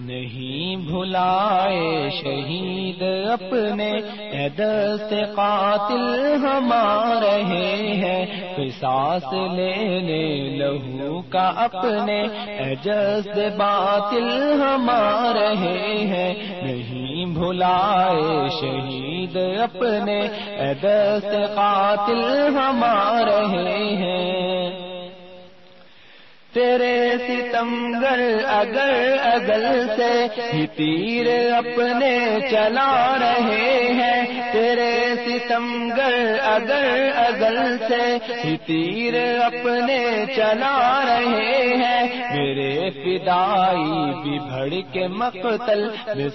نہیں بھلائے شہید اپنے سے قاتل ہمارے ہیں۔ قصاص لینے لہو کا اپنے اجز باطل ہمارے ہیں۔ نہیں بھلائے شہید اپنے سے قاتل ہمارے ہیں۔ تیرے ستمگر اگر اگل سے ہی تیر اپنے چلا رہے ہیں۔ تیرے ستمگر اگر اگل سے ہی تیر اپنے چلا رہے ہیں۔ میرے فدائی بھی بھڑ کے مقتل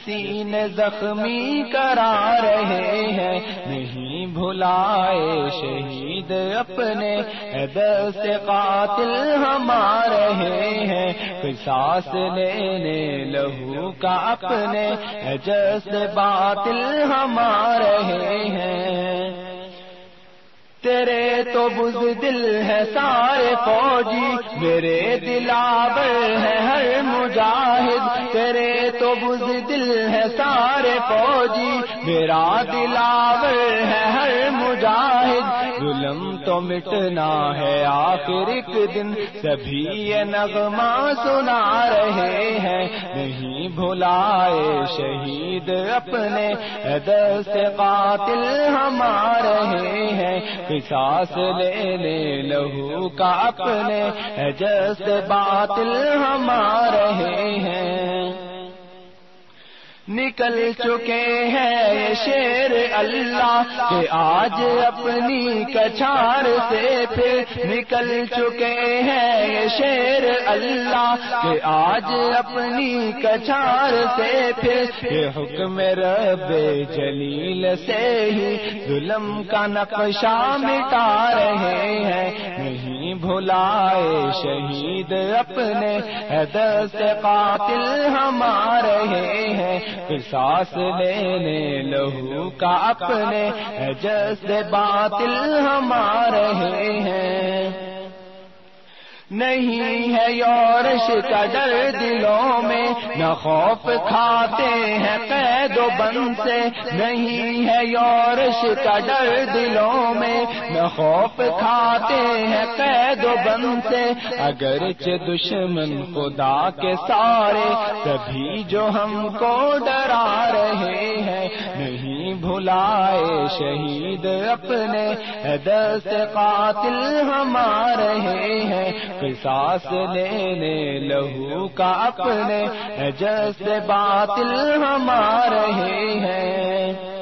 سین زخمی کرا رہے ہیں۔ نہیں بھلائے شہید اپنے دس قاتل ہمارے رہے ہیں۔ قصاص لینے لہو کا اپنے جس باطل ہمارے ہیں۔ تیرے تو بز دل ہے سارے فوجی، میرے دلاور ہے ہر مجاہد۔ تیرے تو بز دل ہے سارے فوجی، میرا دلاور ہے ہر مجاہد تو مٹنا ہے۔ آخر ایک دن سبھی یہ نغمہ سنا رہے ہیں۔ نہیں بھلائے شہید اپنے دس قاتل ہمارے ہیں۔ قصاص لینے لہو کا اپنے جس باطل ہمارے ہیں۔ نکل چکے ہیں شیر اللہ کہ آج اپنی کچھار سے پھر نکل چکے ہیں شیر اللہ کہ آج اپنی کچھار سے پھر یہ حکم رب جلیل سے ہی ظلم کا نقشہ مٹا رہے ہیں نہیں بھلائے شہید اپنے دس قاتل ہمارے ہیں۔ قصاص لینے لہو کا اپنے جس باطل ہمارے ہیں۔ نہیں ہے یورش کا ڈر دلوں میں، نہ خوف کھاتے ہیں قید و بند سے۔ نہیں ہے یورش کا ڈر دلوں میں، نہ خوف کھاتے ہیں قید و بند سے۔ اگرچہ دشمن خدا کے سارے کبھی جو ہم کو ڈرا رہے ہیں۔ بھلائے شہید اپنے دس قاتل ہمارے ہیں۔ قصاص لینے لہو کا اپنے جس باطل ہمارے ہیں۔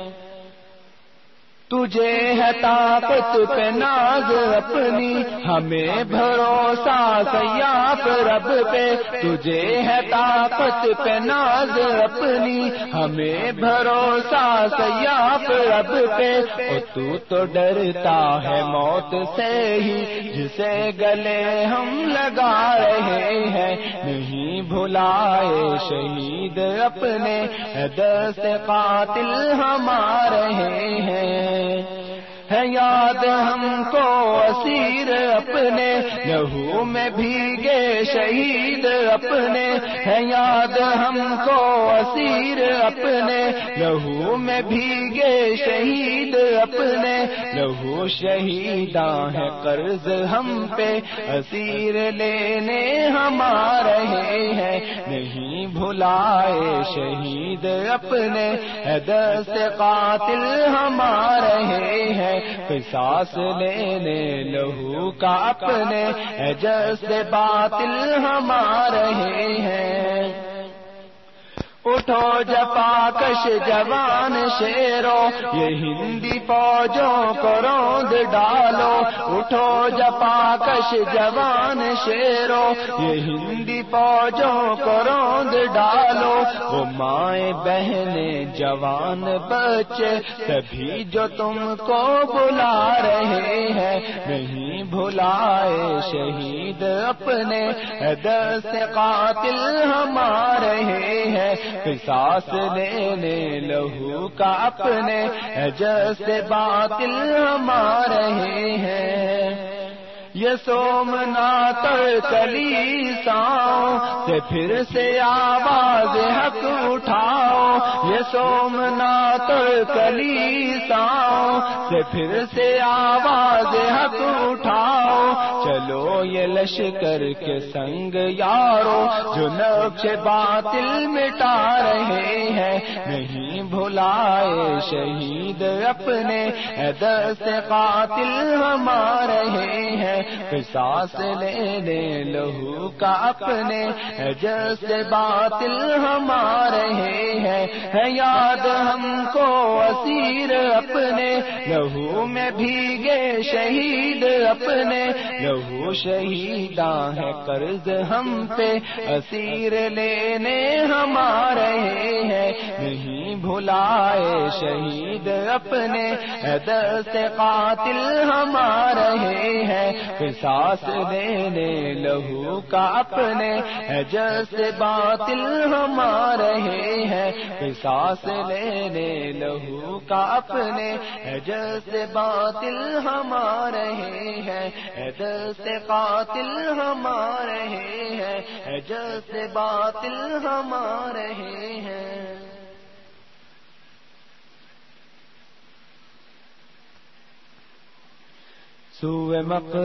تجھے ہے طاقت پہ ناز اپنی، ہمیں بھروسہ سیاف رب پہ۔ تجھے ہے طاقت پہ ناز اپنی، ہمیں بھروسہ سیاف رب پہ۔ تو تو ڈرتا ہے موت سے ہی، جسے گلے ہم لگا رہے ہیں۔ نہیں بھلائے شہید اپنے دس قاتل ہمارے ہیں۔ ہے یاد ہم کو اسیر اپنے لہو میں بھیگے شہید اپنے ہے یاد ہم کو اسیر اپنے لہو میں بھیگے شہید اپنے لہو شہیداں ہے قرض ہم پہ اسیر لینے ہمارے ہیں نہیں بھلائے شہید اپنے دس قاتل ہمارے ہیں قصاص لینے لہو کا اپنے جس باطل ہمارے ہیں۔ اٹھو جپا کش جوان شیرو، یہ ہندی فوجوں کو روند ڈالو۔ اٹھو جپا کش جوان شیرو، یہ ہندی فوجوں کو روند ڈالو۔ وہ مائیں بہنیں جوان بچے، سبھی جو تم کو بلا رہے ہیں، نہیں بھلائے شہید اپنے۔ دس قاتل ہمارے ہیں قصاص لینے لہو کا اپنے جیسے باطل ہمارے ہیں۔ یہ سومنا تر کلی ساؤ سے پھر سے آواز حق اٹھاؤ یہ سومنا تر کلی ساؤ سے پھر سے آواز حق اٹھاؤ۔ چلو یہ لشکر کے سنگ یارو، جو نقش باطل مٹا رہے ہیں، نہیں بھلائے شہید اپنے۔ دست قاتل ہمارے رہے ہیں قصاص لینے لہو کا اپنے۔ جیسے باطل ہمارے ہیں ہے یاد ہم کو اسیر اپنے، لہو میں بھیگے شہید اپنے، لہو شہیداں ہے قرض ہم پہ، اسیر لینے ہمارے ہیں۔ نہیں بھلائے شہید اپنے دست قاتل ہمارے ہیں۔ قصاص دینے لہو کا اپنے جیسے باطل ہمارے ہیں قصاص لینے لہو کا اپنے جیسے باطل ہمارے ہیں جیسے قاتل ہمارے ہیں جیسے باطل ہمارے ہیں۔ سوئے مق